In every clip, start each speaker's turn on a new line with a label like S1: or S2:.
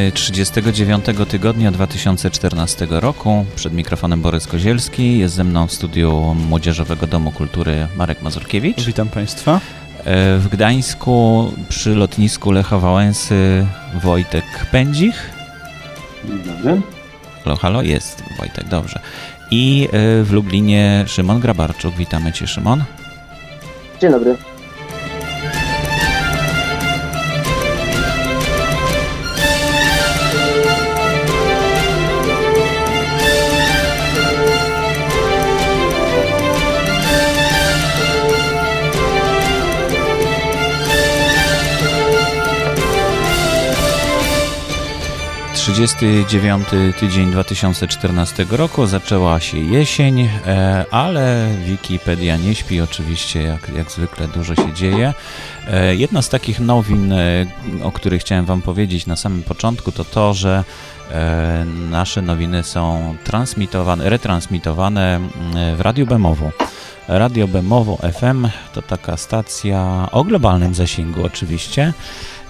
S1: Nowiny 39 tygodnia 2014 roku. Przed mikrofonem Borys Kozielski. Jest ze mną w studiu Młodzieżowego Domu Kultury Marek Mazurkiewicz.
S2: Witam Państwa. E,
S1: w Gdańsku przy lotnisku Lecha Wałęsy Wojtek Pędzich.
S3: Dzień dobry.
S1: Halo, halo, jest Wojtek, dobrze. I e, w Lublinie Szymon Grabarczuk. Witamy Cię, Szymon.
S4: Dzień dobry.
S1: 39 tydzień 2014 roku, zaczęła się jesień, e, ale Wikipedia nie śpi, oczywiście jak, jak zwykle dużo się dzieje. E, jedna z takich nowin, e, o których chciałem Wam powiedzieć na samym początku, to to, że nasze nowiny są transmitowane, retransmitowane w Radiu Bemowo. Radio Bemowo FM to taka stacja o globalnym zasięgu oczywiście.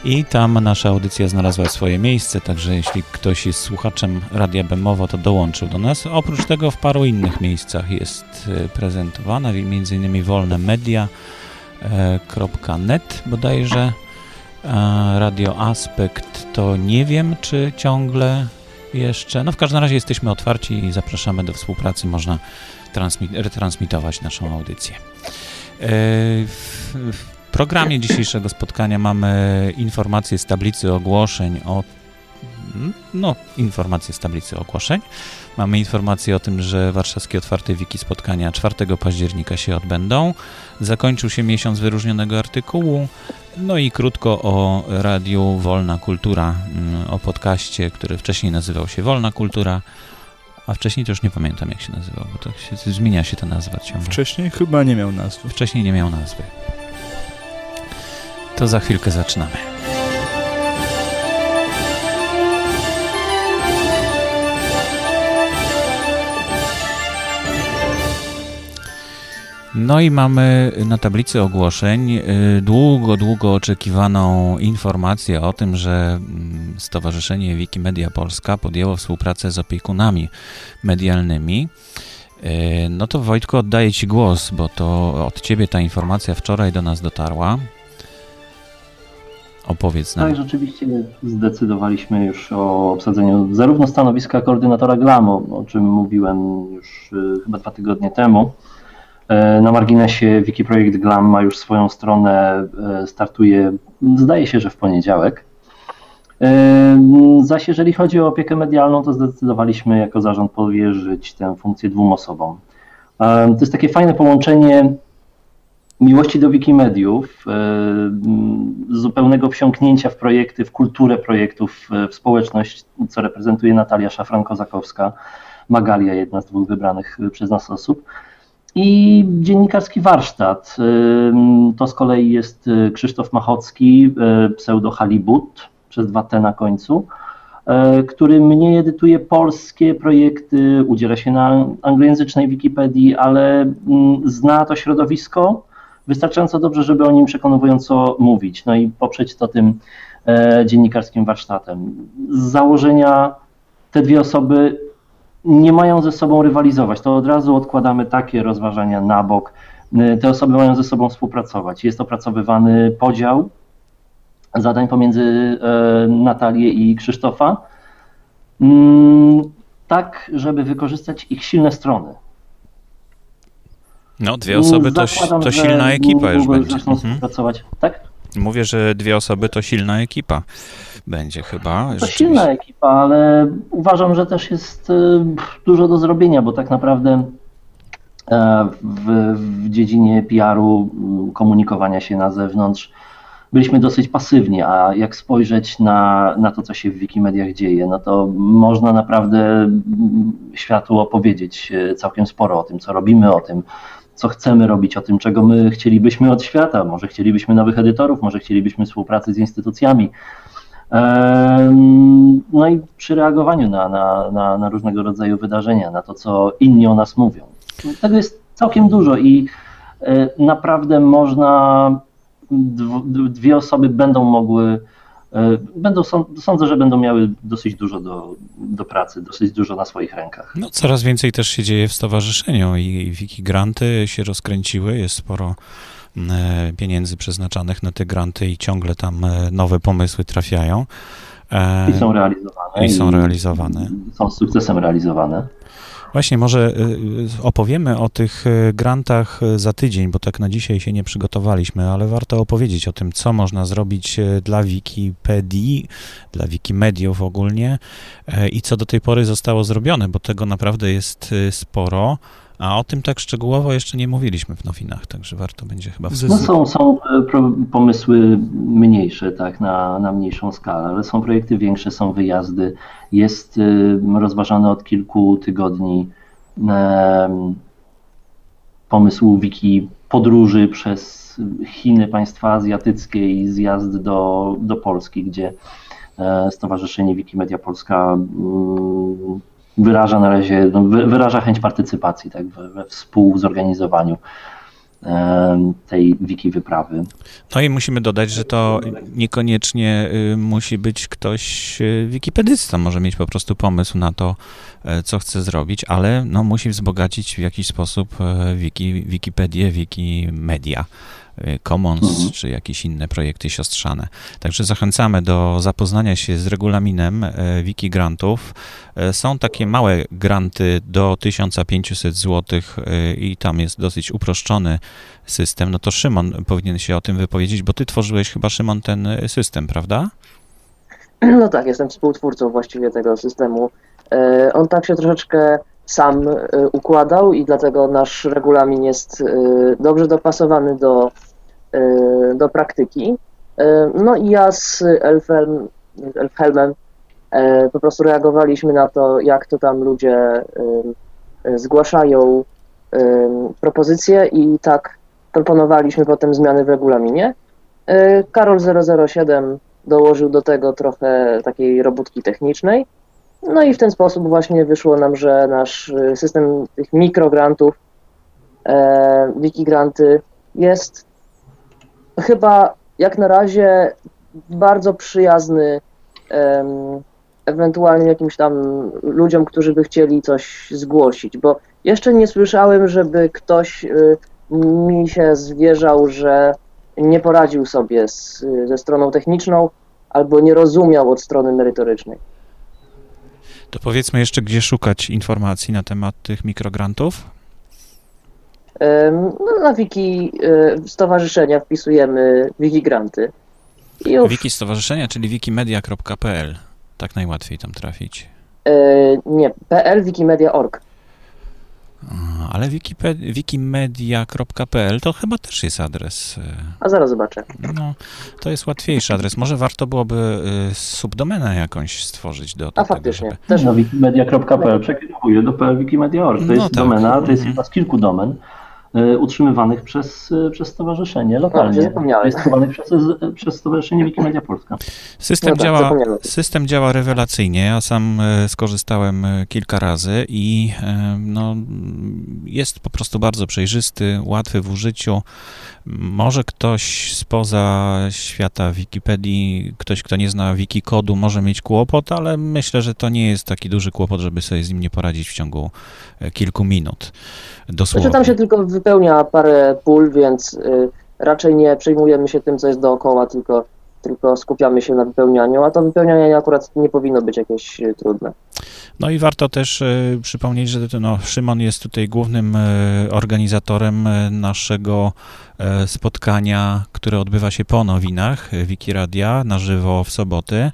S1: I tam nasza audycja znalazła swoje miejsce, także jeśli ktoś jest słuchaczem Radia Bemowo, to dołączył do nas. Oprócz tego w paru innych miejscach jest e, prezentowana, m.in. wolnemedia.net bodajże. Radio Aspekt to nie wiem, czy ciągle jeszcze. No w każdym razie jesteśmy otwarci i zapraszamy do współpracy. Można retransmitować naszą audycję. Programie dzisiejszego spotkania mamy informacje z tablicy ogłoszeń o no, informacje z tablicy ogłoszeń. Mamy informację o tym, że warszawskie otwarte wiki spotkania 4 października się odbędą. Zakończył się miesiąc wyróżnionego artykułu. No i krótko o radiu Wolna Kultura, mm, o podcaście, który wcześniej nazywał się Wolna Kultura, a wcześniej to już nie pamiętam jak się nazywał, bo to się, zmienia się ta nazwa ciągle.
S2: Wcześniej chyba nie miał nazwy.
S1: Wcześniej nie miał nazwy. To za chwilkę zaczynamy. No i mamy na tablicy ogłoszeń y, długo, długo oczekiwaną informację o tym, że mm, Stowarzyszenie Wikimedia Polska podjęło współpracę z opiekunami medialnymi. Y, no to Wojtku oddaję Ci głos, bo to od Ciebie ta informacja wczoraj do nas dotarła. Opowiedz nam.
S3: Tak, rzeczywiście zdecydowaliśmy już o obsadzeniu zarówno stanowiska koordynatora GLAM-u, o czym mówiłem już y, chyba dwa tygodnie temu. E, na marginesie Wikiprojekt GLAM ma już swoją stronę, e, startuje zdaje się, że w poniedziałek. E, zaś jeżeli chodzi o opiekę medialną, to zdecydowaliśmy jako zarząd powierzyć tę funkcję dwóm osobom. To jest takie fajne połączenie miłości do Wikimediów, e, zupełnego wsiąknięcia w projekty, w kulturę projektów, w społeczność, co reprezentuje Natalia Szafran-Kozakowska, Magalia, jedna z dwóch wybranych przez nas osób. I dziennikarski warsztat. E, to z kolei jest e, Krzysztof Machocki, pseudo Halibut, przez dwa T na końcu, który mnie edytuje polskie projekty, udziela się na anglojęzycznej Wikipedii, ale zna to środowisko, wystarczająco dobrze, żeby o nim przekonująco mówić, no i poprzeć to tym e, dziennikarskim warsztatem. Z założenia te dwie osoby nie mają ze sobą rywalizować, to od razu odkładamy takie rozważania na bok. E, te osoby mają ze sobą współpracować. Jest opracowywany podział zadań pomiędzy e, Natalię i Krzysztofa, mm, tak, żeby wykorzystać ich silne strony.
S1: No, dwie osoby to, to silna ekipa już będzie.
S3: Mhm. Pracować. Tak?
S1: Mówię, że dwie osoby to silna ekipa będzie chyba.
S3: To silna ekipa, ale uważam, że też jest e, dużo do zrobienia, bo tak naprawdę e, w, w dziedzinie PR-u, komunikowania się na zewnątrz, byliśmy dosyć pasywni, a jak spojrzeć na, na to, co się w Wikimediach dzieje, no to można naprawdę światu opowiedzieć e, całkiem sporo o tym, co robimy, o tym, co chcemy robić, o tym, czego my chcielibyśmy od świata. Może chcielibyśmy nowych edytorów, może chcielibyśmy współpracy z instytucjami. No i przy reagowaniu na, na, na, na różnego rodzaju wydarzenia, na to, co inni o nas mówią. Tego jest całkiem dużo i e, naprawdę można, dwie osoby będą mogły będą, sądzę, że będą miały dosyć dużo do, do pracy, dosyć dużo na swoich rękach.
S1: No, coraz więcej też się dzieje w stowarzyszeniu i wiki granty się rozkręciły, jest sporo e, pieniędzy przeznaczanych na te granty i ciągle tam e, nowe pomysły trafiają.
S3: I są realizowane.
S1: I są realizowane.
S3: Są z sukcesem realizowane.
S1: Właśnie, może y, y, opowiemy o tych y, grantach za tydzień, bo tak na dzisiaj się nie przygotowaliśmy, ale warto opowiedzieć o tym, co można zrobić dla Wikipedii, dla Wikimediów ogólnie i co do tej pory zostało zrobione, bo tego naprawdę jest sporo. A o tym tak szczegółowo jeszcze nie mówiliśmy w nowinach, także warto będzie chyba
S3: No są, są pomysły mniejsze, tak, na, na mniejszą skalę, ale są projekty większe, są wyjazdy. Jest rozważany od kilku tygodni pomysł wiki podróży przez Chiny, państwa azjatyckie i zjazd do, do Polski, gdzie e, Stowarzyszenie Wikimedia Polska mm, wyraża na razie, no, wyraża chęć partycypacji tak, we, we współzorganizowaniu tej wiki wyprawy.
S1: No i musimy dodać, że to niekoniecznie y, musi być ktoś y, wikipedysta, może mieć po prostu pomysł na to, e, co chce zrobić, ale no, musi wzbogacić w jakiś sposób e, wiki, Wikipedię, Wikimedia. Y, Commons mhm. czy jakieś inne projekty siostrzane. Także zachęcamy do zapoznania się z regulaminem e, wiki grantów. E, są takie małe granty do 1500 zł i tam jest dosyć uproszczony system. No to Szymon powinien się o tym wypowiedzieć, bo ty tworzyłeś chyba, Szymon, ten system, prawda?
S4: No tak, jestem współtwórcą właściwie tego systemu. On tak się troszeczkę sam układał i dlatego nasz regulamin jest dobrze dopasowany do Y, do praktyki. No i ja z Elfhelm, Elfhelmem po prostu reagowaliśmy na to, jak to tam ludzie zgłaszają propozycje i tak proponowaliśmy potem zmiany w regulaminie. Karol 007 dołożył do tego trochę takiej robótki technicznej. No i w ten sposób właśnie wyszło nam, że nasz system tych mikrograntów, wikigranty jest chyba jak na razie bardzo przyjazny um, ewentualnie jakimś tam ludziom, którzy by chcieli coś zgłosić, bo jeszcze nie słyszałem, żeby ktoś y, mi się zwierzał, że nie poradził sobie z, ze stroną techniczną albo nie rozumiał od strony merytorycznej.
S1: To powiedzmy jeszcze, gdzie szukać informacji na temat tych mikrograntów?
S4: No, na wiki e, stowarzyszenia wpisujemy wikigranty.
S1: Wiki stowarzyszenia, czyli wikimedia.pl. Tak najłatwiej tam trafić.
S4: E, nie, pl wikimedia.org.
S1: Ale wikimedia.pl to chyba też jest adres. E,
S4: A zaraz zobaczę.
S1: No, to jest łatwiejszy adres. Może warto byłoby subdomenę jakąś stworzyć do,
S4: tego. A faktycznie.
S3: Żeby... Też no, wikimedia.pl przekierowuje do wikimedia.org. To no jest tak. domena, to jest jedna z kilku domen. E, utrzymywanych przez, e, przez stowarzyszenie lokalnie, rejestrowanych przez, przez Stowarzyszenie Wikimedia Polska.
S1: System, no tak, działa, system działa rewelacyjnie. Ja sam e, skorzystałem kilka razy i no, jest po prostu bardzo przejrzysty, łatwy w użyciu. Może ktoś spoza świata Wikipedii, ktoś, kto nie zna wikikodu, może mieć kłopot, ale myślę, że to nie jest taki duży kłopot, żeby sobie z nim nie poradzić w ciągu kilku minut. Dosłownie.
S4: Znaczy tam się tylko wypełnia parę pól, więc y, raczej nie przejmujemy się tym, co jest dookoła, tylko, tylko skupiamy się na wypełnianiu, a to wypełnianie akurat nie powinno być jakieś y, trudne.
S1: No i warto też y, przypomnieć, że no, Szymon jest tutaj głównym y, organizatorem naszego spotkania, które odbywa się po nowinach Wikiradia na żywo w soboty.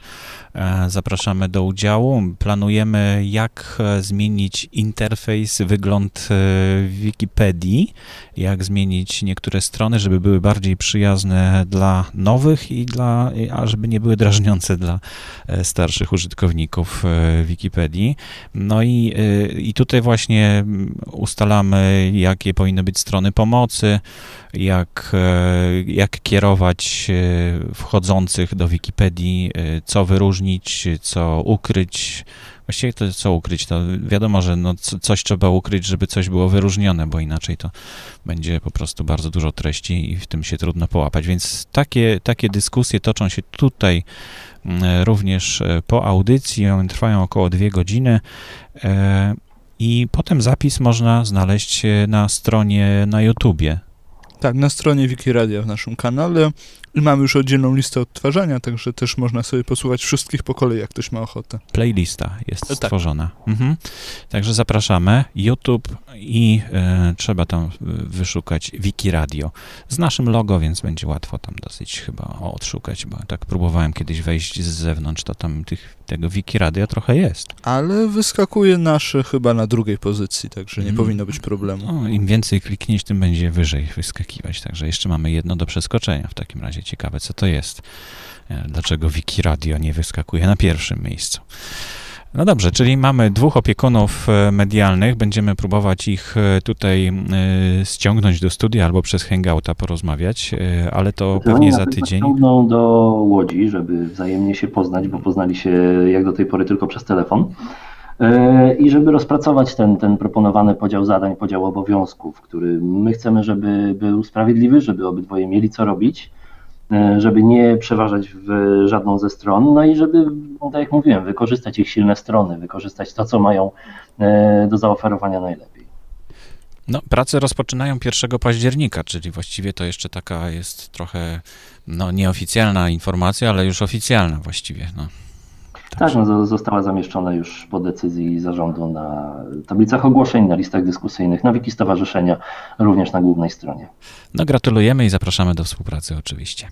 S1: E, zapraszamy do udziału. Planujemy, jak e, zmienić interfejs, wygląd e, Wikipedii, jak zmienić niektóre strony, żeby były bardziej przyjazne dla nowych i dla, a żeby nie były drażniące dla starszych użytkowników Wikipedii. No i, i tutaj właśnie ustalamy, jakie powinny być strony pomocy, jak, jak kierować wchodzących do Wikipedii, co wyróżnić co ukryć, Właściwie to co ukryć? To wiadomo, że no coś trzeba ukryć, żeby coś było wyróżnione, bo inaczej to będzie po prostu bardzo dużo treści i w tym się trudno połapać. Więc takie, takie dyskusje toczą się tutaj mm, również e, po audycji. One trwają około dwie godziny. E, I potem zapis można znaleźć na stronie na YouTubie.
S2: Tak, na stronie Wikiradia w naszym kanale. I mamy już oddzielną listę odtwarzania, także też można sobie posłuchać wszystkich po kolei, jak ktoś ma ochotę.
S1: Playlista jest
S2: tak.
S1: stworzona. Mhm. Także zapraszamy. YouTube i e, trzeba tam wyszukać Wiki Radio z naszym logo, więc będzie łatwo tam dosyć chyba odszukać, bo tak próbowałem kiedyś wejść z zewnątrz, to tam tych, tego Wiki Radio trochę jest.
S2: Ale wyskakuje nasze chyba na drugiej pozycji, także nie
S1: Mm.
S2: powinno być problemu.
S1: No, Im więcej klikniesz, tym będzie wyżej wyskakiwać. Także jeszcze mamy jedno do przeskoczenia w takim razie. Ciekawe, co to jest. E, Dlaczego Wiki Radio nie wyskakuje na pierwszym miejscu? No dobrze, czyli mamy dwóch opiekunów e, medialnych. Będziemy próbować ich e, tutaj ściągnąć do studia albo przez Hangouta porozmawiać, ale to pewnie za tydzień.
S3: Ciągną do Łodzi, żeby wzajemnie się poznać, bo poznali się jak do tej pory tylko przez telefon. I żeby rozpracować ten, ten proponowany podział zadań, podział obowiązków, który my chcemy, żeby był sprawiedliwy, żeby obydwoje mieli co robić, żeby nie przeważać w żadną ze stron, no i żeby, no tak jak mówiłem, wykorzystać ich silne strony, wykorzystać to, co mają e, do zaoferowania najlepiej.
S1: No, prace rozpoczynają 1 października, czyli właściwie to jeszcze taka jest trochę no, nieoficjalna informacja, ale już oficjalna właściwie. No.
S3: Tak, no, zo- została zamieszczona już po decyzji zarządu na tablicach ogłoszeń, na listach dyskusyjnych, na wiki stowarzyszenia, również na głównej stronie.
S1: No, gratulujemy i zapraszamy do współpracy oczywiście.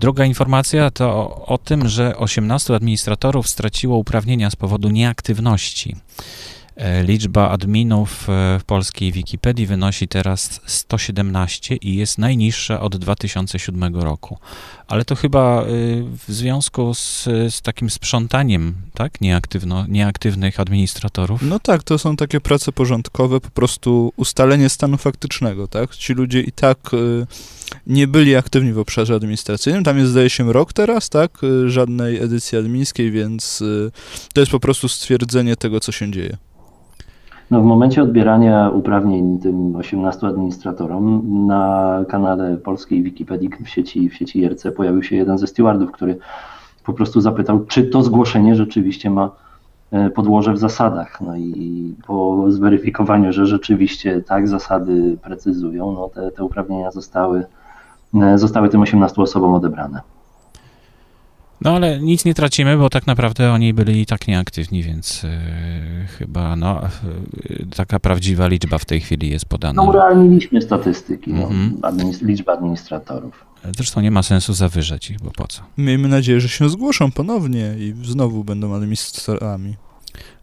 S1: Druga informacja to o tym, że 18 administratorów straciło uprawnienia z powodu nieaktywności. Yy, Liczba adminów yy, w polskiej Wikipedii wynosi teraz 117 i jest najniższa od 2007 roku. Ale to chyba yy, w związku z, z takim sprzątaniem tak? Nieaktywno, nieaktywnych administratorów.
S2: No tak, to są takie prace porządkowe, po prostu ustalenie stanu faktycznego, tak? Ci ludzie i tak nie byli aktywni w obszarze administracyjnym. Tam jest, zdaje się, rok teraz, tak? Żadnej edycji admińskiej, więc to jest po prostu stwierdzenie tego, co się dzieje.
S3: No, w momencie odbierania uprawnień tym 18 administratorom na kanale polskiej Wikipedii w sieci, w sieci IRC pojawił się jeden ze stewardów, który po prostu zapytał, czy to zgłoszenie rzeczywiście ma e, podłoże w zasadach. No i po zweryfikowaniu, że rzeczywiście tak zasady precyzują, no te, te uprawnienia zostały, e, zostały tym 18 osobom odebrane.
S1: No ale nic nie tracimy, bo tak naprawdę oni byli i tak nieaktywni, więc yy, chyba no, yy, taka prawdziwa liczba w tej chwili jest podana.
S3: No urealniliśmy statystyki, no,
S1: Mhm.
S3: administ- liczba administratorów.
S1: Zresztą nie ma sensu zawyżać ich, bo po co?
S2: Miejmy nadzieję, że się zgłoszą ponownie i znowu będą administratorami.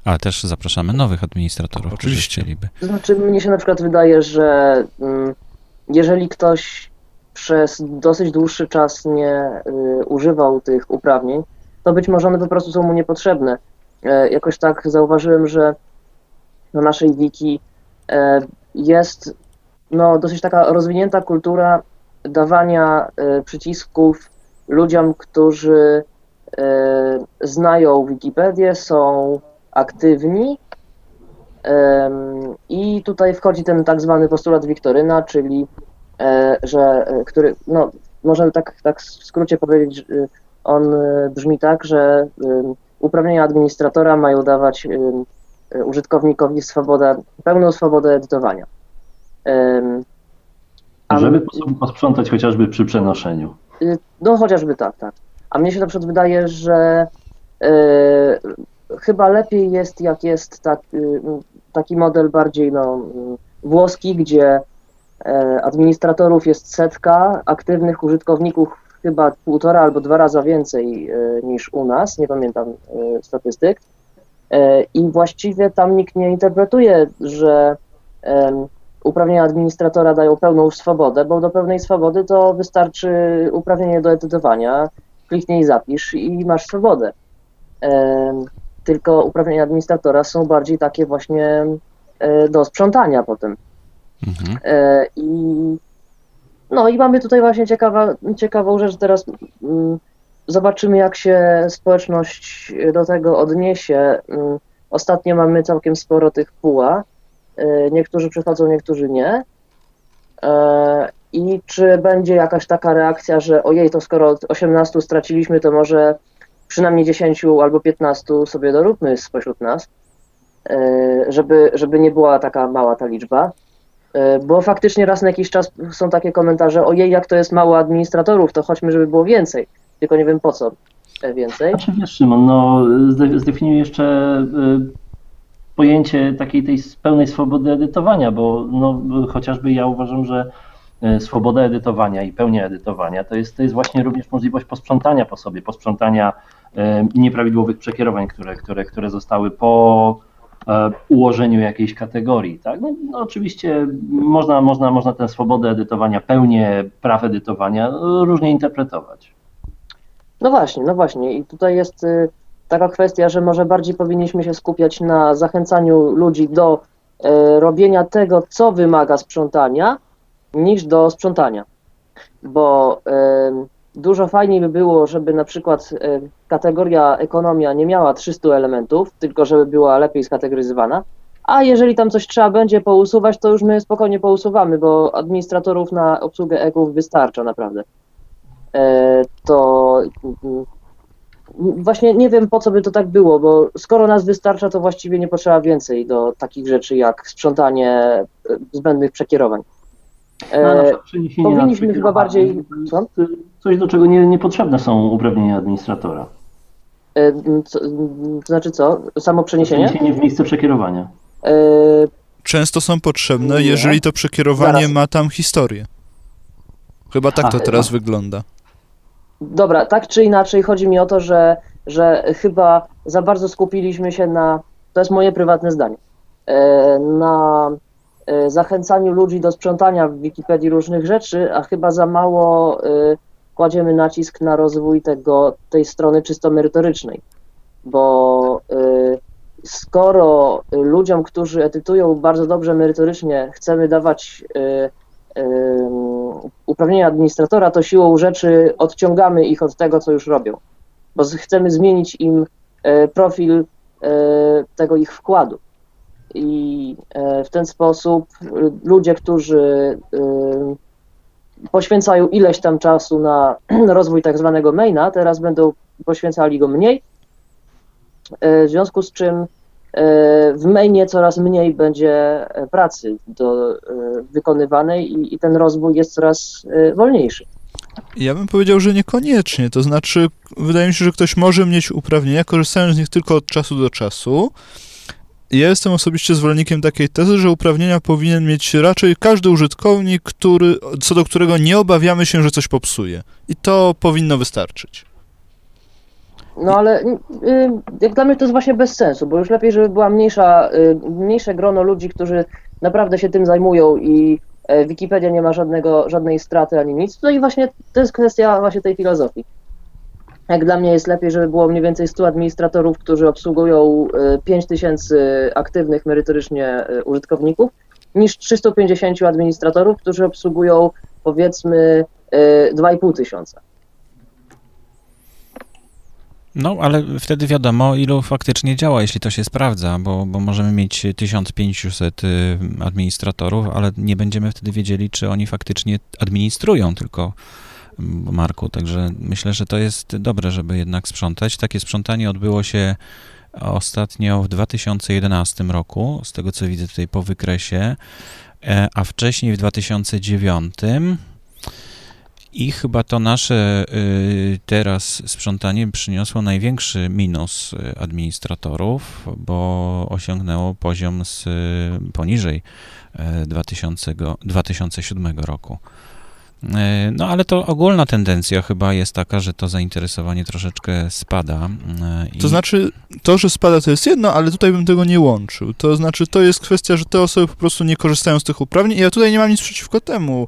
S1: Ale też zapraszamy nowych administratorów, którzy
S2: Oczywiście.
S1: chcieliby.
S4: To znaczy, mnie się na przykład wydaje, że mm, jeżeli ktoś przez dosyć dłuższy czas nie y, używał tych uprawnień, to być może one po prostu są mu niepotrzebne. E, jakoś tak zauważyłem, że na naszej wiki e, jest no, dosyć taka rozwinięta kultura dawania e, przycisków ludziom, którzy znają Wikipedię, są aktywni I tutaj wchodzi ten tak zwany postulat Wiktoryna, czyli że e, który, no, możemy tak, tak w skrócie powiedzieć, e, on e, brzmi tak, że uprawnienia administratora mają dawać e, użytkownikowi swobodę, pełną swobodę edytowania. A
S3: Żeby pos- posprzątać chociażby przy przenoszeniu.
S4: Y, No chociażby tak, tak. A mnie się na przykład wydaje, że e, chyba lepiej jest, jak jest tak, y, taki model bardziej no, włoski, gdzie e, administratorów jest setka, aktywnych użytkowników chyba półtora albo dwa razy więcej e, niż u nas, nie pamiętam e, statystyk. E, I właściwie tam nikt nie interpretuje, że uprawnienia administratora dają pełną swobodę, bo do pełnej swobody to wystarczy uprawnienie do edytowania, kliknij zapisz i masz swobodę. Tylko uprawnienia administratora są bardziej takie właśnie e, do sprzątania potem.
S1: Mhm.
S4: E, I no i mamy tutaj właśnie ciekawa, ciekawą rzecz teraz. mm, zobaczymy, jak się społeczność do tego odniesie. Mm, Ostatnio mamy całkiem sporo tych PUA. Y, Niektórzy przychodzą, niektórzy nie. E, I czy będzie jakaś taka reakcja, że ojej, to skoro od 18 straciliśmy, to może przynajmniej 10 albo 15 sobie doróbmy spośród nas, e, żeby, żeby nie była taka mała ta liczba. E, Bo faktycznie raz na jakiś czas są takie komentarze, ojej, jak to jest mało administratorów, to chodźmy, żeby było więcej. Tylko nie wiem po co e, więcej.
S3: Znaczy wiesz, Szymon, no zde- zdefiniuj jeszcze y, pojęcie takiej tej pełnej swobody edytowania, bo no, chociażby ja uważam, że swoboda edytowania i pełnia edytowania to jest, to jest właśnie również możliwość posprzątania po sobie, posprzątania nieprawidłowych przekierowań, które, które, które zostały po e, ułożeniu jakiejś kategorii. Tak? No, no oczywiście można, można, można tę swobodę edytowania, pełnię praw edytowania y, różnie interpretować.
S4: No właśnie, no właśnie. I tutaj jest y, taka kwestia, że może bardziej powinniśmy się skupiać na zachęcaniu ludzi do y, robienia tego, co wymaga sprzątania, niż do sprzątania. Bo dużo fajniej by było, żeby na przykład y, kategoria ekonomia nie miała 300 elementów, tylko żeby była lepiej skategoryzowana. A jeżeli tam coś trzeba będzie pousuwać, to już my spokojnie pousuwamy, bo administratorów na obsługę eków wystarcza naprawdę. E, to mm, właśnie nie wiem po co by to tak było, bo skoro nas wystarcza, to właściwie nie potrzeba więcej do takich rzeczy jak sprzątanie e, zbędnych przekierowań.
S3: No, na
S4: E,
S3: na
S4: powinniśmy chyba bardziej-
S3: to y, Coś, do czego nie, niepotrzebne są uprawnienia administratora.
S4: e, co, to znaczy co? Samo przeniesienie?
S3: Przeniesienie w miejsce przekierowania.
S4: E,
S2: Często są potrzebne,
S4: Nie.
S2: jeżeli to przekierowanie
S4: Zaraz.
S2: ma tam historię. Chyba tak to
S3: A,
S2: teraz wygląda.
S4: Dobra, tak czy inaczej chodzi mi o to, że, że chyba za bardzo skupiliśmy się na, to jest moje prywatne zdanie, e, na zachęcaniu ludzi do sprzątania w Wikipedii różnych rzeczy, a chyba za mało e, kładziemy nacisk na rozwój tego, tej strony czysto merytorycznej. Bo e, skoro ludziom, którzy edytują bardzo dobrze merytorycznie, chcemy dawać uprawnienia administratora, to siłą rzeczy odciągamy ich od tego, co już robią, bo chcemy zmienić im profil tego ich wkładu. I e, w ten sposób ludzie, którzy e, poświęcają ileś tam czasu na rozwój tak zwanego maina, teraz będą poświęcali go mniej, e, w związku z czym w mainie coraz mniej będzie pracy do, wykonywanej i, i ten rozwój jest coraz wolniejszy.
S2: Ja bym powiedział, że niekoniecznie. To znaczy, wydaje mi się, że ktoś może mieć uprawnienia, korzystając z nich tylko od czasu do czasu. Ja jestem osobiście zwolennikiem takiej tezy, że uprawnienia powinien mieć raczej każdy użytkownik, który, co do którego nie obawiamy się, że coś popsuje. I to powinno wystarczyć.
S4: No ale y, jak dla mnie to jest właśnie bez sensu, bo już lepiej, żeby była mniejsza, y, mniejsze grono ludzi, którzy naprawdę się tym zajmują i e, Wikipedia nie ma żadnego, żadnej straty ani nic. No i właśnie to jest kwestia właśnie tej filozofii. Jak dla mnie jest lepiej, żeby było mniej więcej 100 administratorów, którzy obsługują y, 5000 aktywnych merytorycznie y, użytkowników, niż 350 administratorów, którzy obsługują powiedzmy y, 2,5 tysiąca.
S1: No, ale wtedy wiadomo, ilu faktycznie działa, jeśli to się sprawdza, bo, bo możemy mieć 1500 y, administratorów, ale nie będziemy wtedy wiedzieli, czy oni faktycznie administrują tylko Marku. Także myślę, że to jest dobre, żeby jednak sprzątać. Takie sprzątanie odbyło się ostatnio w 2011 roku, z tego co widzę tutaj po wykresie, e, a wcześniej w 2009. I chyba to nasze y, teraz sprzątanie przyniosło największy minus y, administratorów, bo osiągnęło poziom z y, poniżej y, 2000, 2007 roku. Y, No ale to ogólna tendencja chyba jest taka, że to zainteresowanie troszeczkę spada. y, i-
S2: To znaczy, to, że spada, to jest jedno, ale tutaj bym tego nie łączył. To znaczy, to jest kwestia, że te osoby po prostu nie korzystają z tych uprawnień ja tutaj nie mam nic przeciwko temu.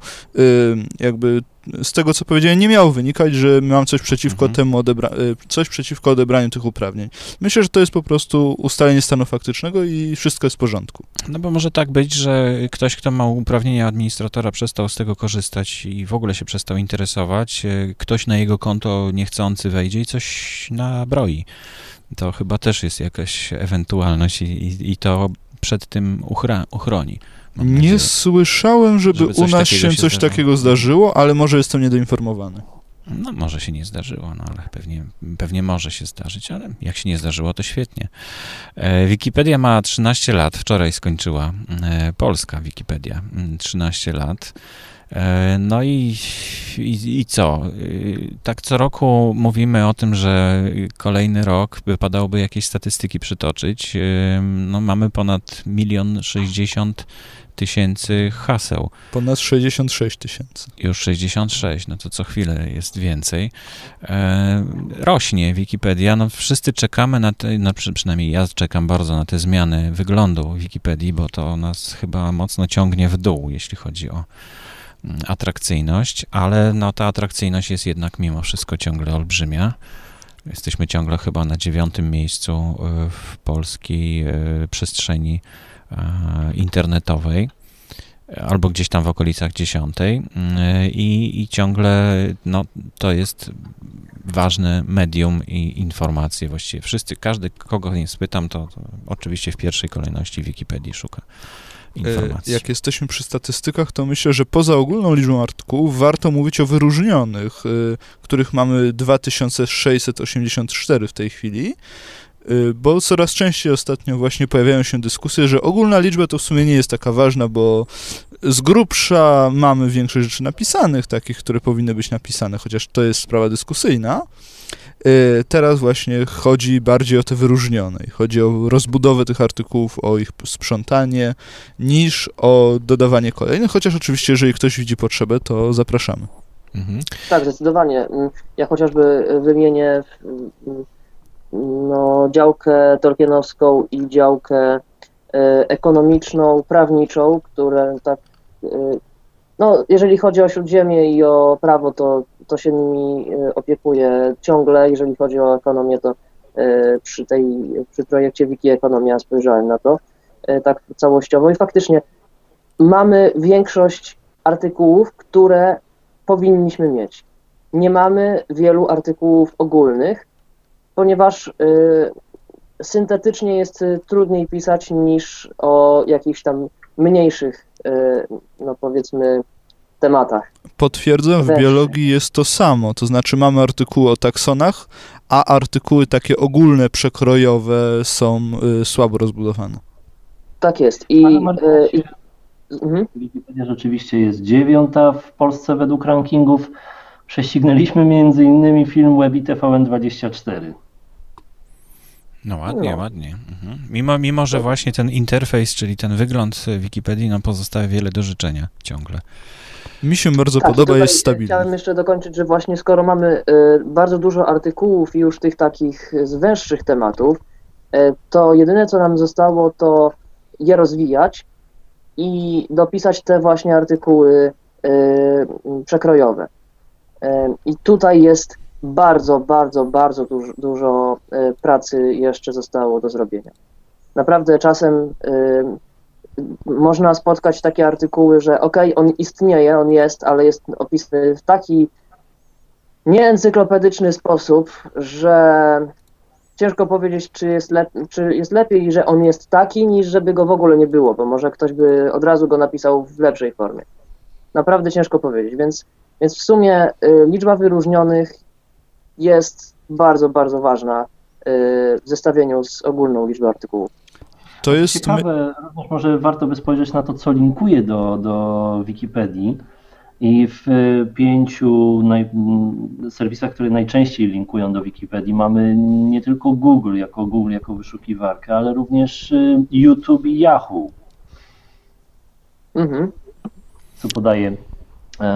S2: Jakby z tego, co powiedziałem, nie miało wynikać, że mam coś przeciwko
S1: Mhm.
S2: temu odebra- y, coś przeciwko odebraniu tych uprawnień. Myślę, że to jest po prostu ustalenie stanu faktycznego i wszystko jest w porządku.
S1: No bo może tak być, że ktoś, kto ma uprawnienia administratora, przestał z tego korzystać i w ogóle się przestał interesować. e, Ktoś na jego konto niechcący wejdzie i coś nabroi. To chyba też jest jakaś ewentualność i, i, i to przed tym uchra- uchroni. Mam
S2: Nie
S1: nadzieję.
S2: słyszałem, żeby,
S1: Żeby
S2: u nas się
S1: się
S2: coś
S1: zdarzyło.
S2: takiego zdarzyło, ale może jestem niedoinformowany.
S1: No może się nie zdarzyło, no ale pewnie, pewnie może się zdarzyć, ale jak się nie zdarzyło, to świetnie. E, Wikipedia ma 13 lat, wczoraj skończyła e, polska Wikipedia, mm, 13 lat. E, No i, i, i co? Y, Tak co roku mówimy o tym, że kolejny rok wypadałoby jakieś statystyki przytoczyć. Y, No mamy ponad milion sześćdziesiąt tysięcy haseł.
S2: Ponad 66 tysięcy.
S1: Już 66, no to co chwilę jest więcej. E, rośnie Wikipedia, no wszyscy czekamy na te, no przy, przynajmniej ja czekam bardzo na te zmiany wyglądu Wikipedii, bo to nas chyba mocno ciągnie w dół, jeśli chodzi o atrakcyjność, ale no ta atrakcyjność jest jednak mimo wszystko ciągle olbrzymia. Jesteśmy ciągle chyba na dziewiątym miejscu e, w polskiej e, przestrzeni e, internetowej albo gdzieś tam w okolicach dziesiątej mm, i, i ciągle no, to jest ważne medium i informacje właściwie. Wszyscy, każdy, kogo nie spytam, to, to oczywiście w pierwszej kolejności Wikipedii szuka informacji.
S2: E, Jak jesteśmy przy statystykach, to myślę, że poza ogólną liczbą artykułów warto mówić o wyróżnionych, y, których mamy 2684 w tej chwili, y, bo coraz częściej ostatnio właśnie pojawiają się dyskusje, że ogólna liczba to w sumie nie jest taka ważna, bo z grubsza mamy większość rzeczy napisanych, takich, które powinny być napisane, chociaż to jest sprawa dyskusyjna. Y, Teraz właśnie chodzi bardziej o te wyróżnione. i Chodzi o rozbudowę tych artykułów, o ich sprzątanie, niż o dodawanie kolejnych, chociaż oczywiście, jeżeli ktoś widzi potrzebę, to zapraszamy.
S1: Mhm.
S4: Tak, zdecydowanie. Ja chociażby wymienię no, działkę tolkienowską i działkę e, ekonomiczną, prawniczą, które tak, e, no, jeżeli chodzi o Śródziemie i o prawo, to, to się nimi e, opiekuję ciągle. Jeżeli chodzi o ekonomię, to e, przy tej, przy projekcie Wiki Ekonomia spojrzałem na to e, tak całościowo i faktycznie mamy większość artykułów, które powinniśmy mieć. Nie mamy wielu artykułów ogólnych, ponieważ syntetycznie jest trudniej pisać niż o jakichś tam mniejszych, no powiedzmy, tematach.
S2: Potwierdzam, w
S4: Też.
S2: biologii jest to samo, to znaczy mamy artykuły o taksonach, a artykuły takie ogólne, przekrojowe są y, słabo rozbudowane.
S4: Tak jest. I, y, i mhm.
S3: Wikipedia rzeczywiście jest dziewiąta w Polsce według rankingów. Prześcignęliśmy między innymi film Web i TVN24.
S1: No ładnie,
S4: No.
S1: ładnie. Mhm. Mimo, mimo, że właśnie ten interfejs, czyli ten wygląd Wikipedii, no pozostawia wiele do życzenia ciągle.
S2: Mi się bardzo
S4: Tak,
S2: podoba, jest stabilny.
S4: Chciałem jeszcze dokończyć, że właśnie skoro mamy y, bardzo dużo artykułów i już tych takich z węższych tematów, y, to jedyne co nam zostało to je rozwijać i dopisać te właśnie artykuły y, przekrojowe. I tutaj jest bardzo, bardzo, bardzo dużo, dużo pracy jeszcze zostało do zrobienia. Naprawdę czasem można spotkać takie artykuły, że okej, on istnieje, on jest, ale jest opisany w taki nieencyklopedyczny sposób, że ciężko powiedzieć, czy jest, lep- czy jest lepiej, że on jest taki, niż żeby go w ogóle nie było, bo może ktoś by od razu go napisał w lepszej formie. Naprawdę ciężko powiedzieć, więc, więc w sumie y, liczba wyróżnionych jest bardzo, bardzo ważna y, w zestawieniu z ogólną liczbą artykułów.
S2: To jest...
S3: Ciekawe, również może warto by spojrzeć na to, co linkuje do, do Wikipedii. I w y, pięciu naj, m, serwisach, które najczęściej linkują do Wikipedii, mamy nie tylko Google jako Google jako wyszukiwarkę, ale również y, YouTube i Yahoo,
S4: Mhm.
S3: co podaje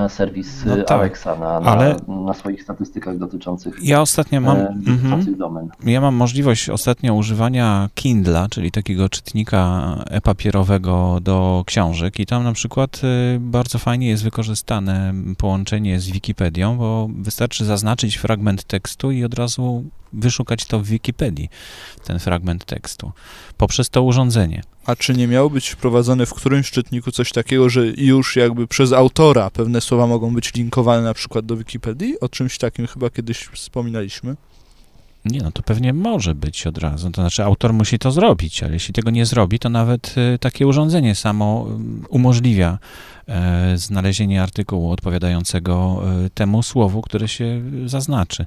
S3: serwis
S1: No
S3: e,
S1: tak,
S3: Alexa na, na,
S1: ale-
S3: na swoich statystykach dotyczących,
S1: Ja ostatnio mam...
S3: e, dotyczących domen.
S1: Ja mam możliwość ostatnio używania Kindla, czyli takiego czytnika e-papierowego do książek i tam na przykład y, bardzo fajnie jest wykorzystane połączenie z Wikipedią, bo wystarczy zaznaczyć fragment tekstu i od razu wyszukać to w Wikipedii, ten fragment tekstu, poprzez to urządzenie.
S2: A czy nie miało być wprowadzone w którymś czytniku coś takiego, że już jakby przez autora pewne słowa mogą być linkowane na przykład do Wikipedii? O czymś takim chyba kiedyś wspominaliśmy.
S1: Nie, no to pewnie może być od razu. To znaczy, autor musi to zrobić, ale jeśli tego nie zrobi, to nawet y, takie urządzenie samo y, umożliwia e, znalezienie artykułu odpowiadającego e, temu słowu, które się zaznaczy.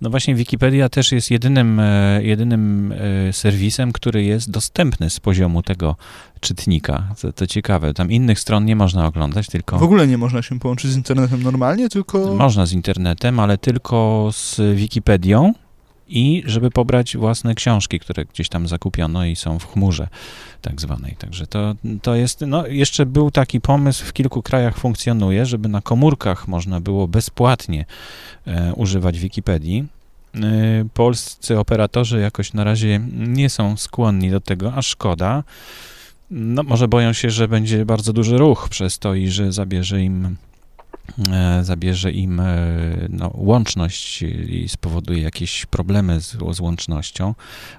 S1: No właśnie, Wikipedia też jest jedynym, e, jedynym e, serwisem, który jest dostępny z poziomu tego czytnika. To, to ciekawe. Tam innych stron nie można oglądać, tylko.
S2: W ogóle nie można się połączyć z internetem normalnie, tylko...
S1: Można z internetem, ale tylko z Wikipedią i żeby pobrać własne książki, które gdzieś tam zakupiono i są w chmurze tak zwanej. Także to, to jest, no jeszcze był taki pomysł, w kilku krajach funkcjonuje, żeby na komórkach można było bezpłatnie e, używać Wikipedii. E, polscy operatorzy jakoś na razie nie są skłonni do tego, a szkoda. No, może boją się, że będzie bardzo duży ruch przez to i że zabierze im zabierze im e, no, łączność i spowoduje jakieś problemy z, z łącznością.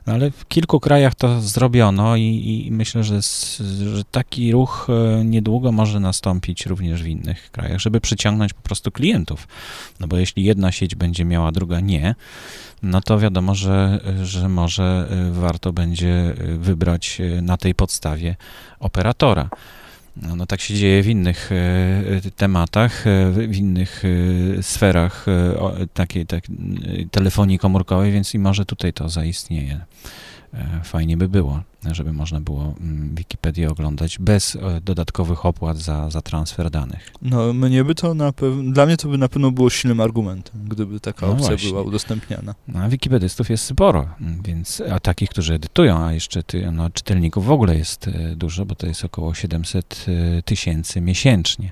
S1: No, ale w kilku krajach to zrobiono i, i myślę, że, s- że taki ruch e, niedługo może nastąpić również w innych krajach, żeby przyciągnąć po prostu klientów. No bo jeśli jedna sieć będzie miała, druga nie, no to wiadomo, że, że może e, warto będzie e, wybrać e, na tej podstawie operatora. No, no tak się dzieje w innych e, e, tematach, e, w innych sferach takiej tak, telefonii komórkowej, więc i może tutaj to zaistnieje. E, Fajnie by było, żeby można było mm, Wikipedię oglądać bez e, dodatkowych opłat za, za transfer danych.
S2: No, mnie by to na pewno... Dla mnie to by na pewno było silnym argumentem, gdyby taka
S1: No
S2: opcja
S1: właśnie.
S2: była udostępniana.
S1: No, a wikipedystów jest sporo, mm, więc, a takich, którzy edytują, a jeszcze ty, no, czytelników w ogóle jest e, dużo, bo to jest około 700 e, tysięcy miesięcznie.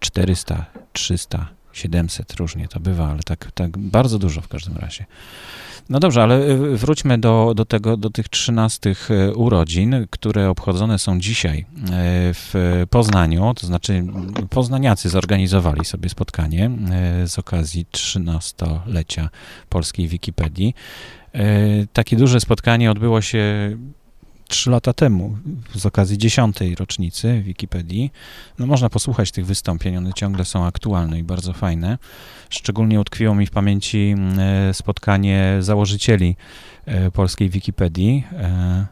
S1: 400, 300, 700 różnie to bywa, ale tak, tak bardzo dużo w każdym razie. No dobrze, ale e, wróćmy do, do tego, do tych 13 e, urodzin, które obchodzone są dzisiaj e, w Poznaniu, to znaczy poznaniacy zorganizowali sobie spotkanie z okazji 13-lecia polskiej Wikipedii. Takie duże spotkanie odbyło się trzy lata temu, z okazji dziesiątej rocznicy Wikipedii. No można posłuchać tych wystąpień, one ciągle są aktualne i bardzo fajne. Szczególnie utkwiło mi w pamięci e, spotkanie założycieli e, polskiej Wikipedii, e,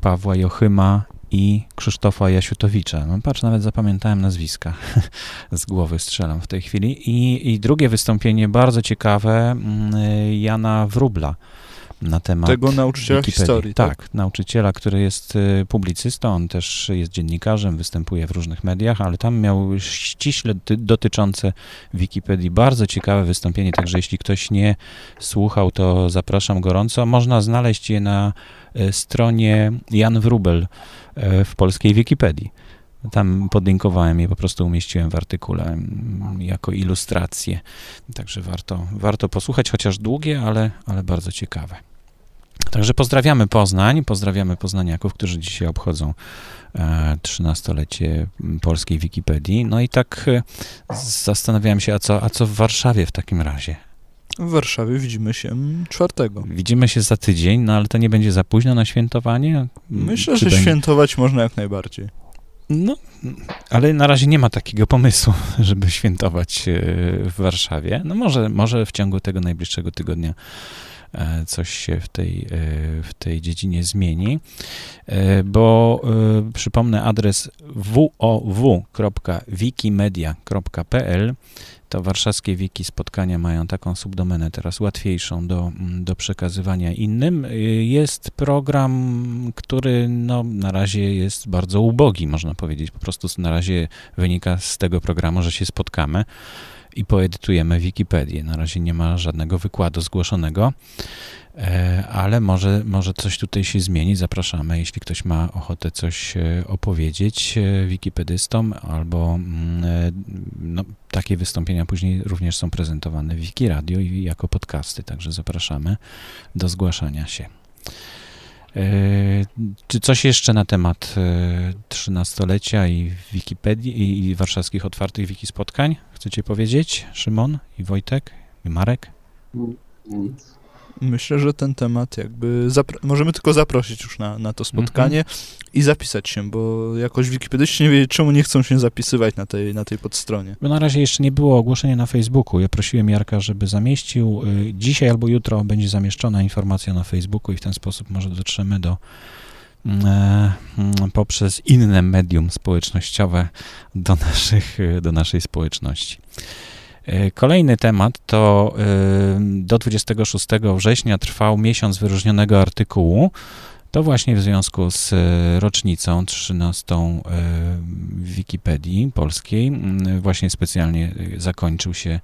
S1: Pawła Jochyma i Krzysztofa Jasiutowicza. No patrz, nawet zapamiętałem nazwiska. Z głowy strzelam w tej chwili. I, i drugie wystąpienie, bardzo ciekawe, mm, Jana Wróbla na temat
S2: Tego nauczyciela
S1: Wikipedii.
S2: historii,
S1: Tak,
S2: tak?
S1: nauczyciela, który jest y, publicystą, on też jest dziennikarzem, występuje w różnych mediach, ale tam miał ściśle ty- dotyczące Wikipedii bardzo ciekawe wystąpienie, także jeśli ktoś nie słuchał, to zapraszam gorąco. Można znaleźć je na y, stronie Jan Wróbel y, w polskiej Wikipedii. Tam podlinkowałem je, po prostu umieściłem w artykule mm, jako ilustrację. Także warto, warto posłuchać, chociaż długie, ale, ale bardzo ciekawe. Także pozdrawiamy Poznań, pozdrawiamy poznaniaków, którzy dzisiaj obchodzą e, 13-lecie polskiej Wikipedii. No i tak e, zastanawiałem się, a co, a co w Warszawie w takim razie?
S2: W Warszawie widzimy się czwartego.
S1: Widzimy się za tydzień, no ale to nie będzie za późno na świętowanie?
S2: Myślę,
S1: Czy
S2: że
S1: będzie-
S2: świętować można jak najbardziej.
S1: No, ale na razie nie ma takiego pomysłu, żeby świętować e, w Warszawie. No może, może w ciągu tego najbliższego tygodnia e, coś się w tej, e, w tej dziedzinie zmieni, bo przypomnę adres www.wikimedia.pl to warszawskie wiki spotkania mają taką subdomenę teraz łatwiejszą do, mm, do przekazywania innym. Y, Jest program, który no, na razie jest bardzo ubogi, można powiedzieć. Po prostu na razie wynika z tego programu, że się spotkamy. I poedytujemy Wikipedię. Na razie nie ma żadnego wykładu zgłoszonego, e, ale może, może coś tutaj się zmieni. Zapraszamy, jeśli ktoś ma ochotę coś e, opowiedzieć e, wikipedystom, albo mm, no, takie wystąpienia później również są prezentowane w Wikiradio i jako podcasty, także zapraszamy do zgłaszania się. E, Czy coś jeszcze na temat e, trzynastolecia i Wikipedii i- warszawskich otwartych wiki spotkań chcecie powiedzieć? Szymon i Wojtek i Marek?
S3: Nic.
S2: Myślę, że ten temat jakby możemy tylko zaprosić już na, na to spotkanie i zapisać się, bo jakoś wikipedyści nie wiedzieli, czemu nie chcą się zapisywać na tej, na tej podstronie.
S1: Bo na razie jeszcze nie było ogłoszenia na Facebooku. Ja prosiłem Jarka, żeby zamieścił. Y, Dzisiaj albo jutro będzie zamieszczona informacja na Facebooku i w ten sposób może dotrzemy do mm, e, mm, poprzez inne medium społecznościowe do, naszych, do naszej społeczności. E, Kolejny temat to y, do 26 września trwał miesiąc wyróżnionego artykułu. To właśnie w związku z e, rocznicą 13 e, Wikipedii polskiej. mm, Właśnie specjalnie e, zakończył się,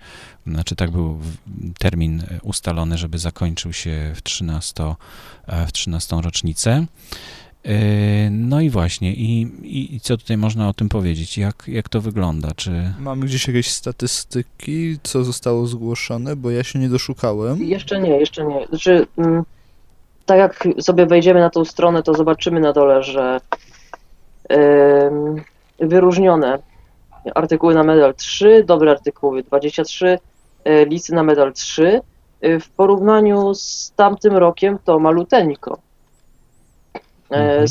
S1: znaczy tak był termin e, ustalony, żeby zakończył się w 13, e, w 13 rocznicę. E, No i właśnie, i, i, co tutaj można o tym powiedzieć? Jak, jak to wygląda? Czy
S2: Mamy gdzieś jakieś statystyki, co zostało zgłoszone, bo ja się nie doszukałem.
S4: Jeszcze nie, jeszcze nie. Znaczy, mm, tak jak sobie wejdziemy na tą stronę, to zobaczymy na dole, że ym, wyróżnione artykuły na medal 3, dobre artykuły 23, y, listy na medal 3. Y, W porównaniu z tamtym rokiem to maluteńko. E,
S1: Mhm.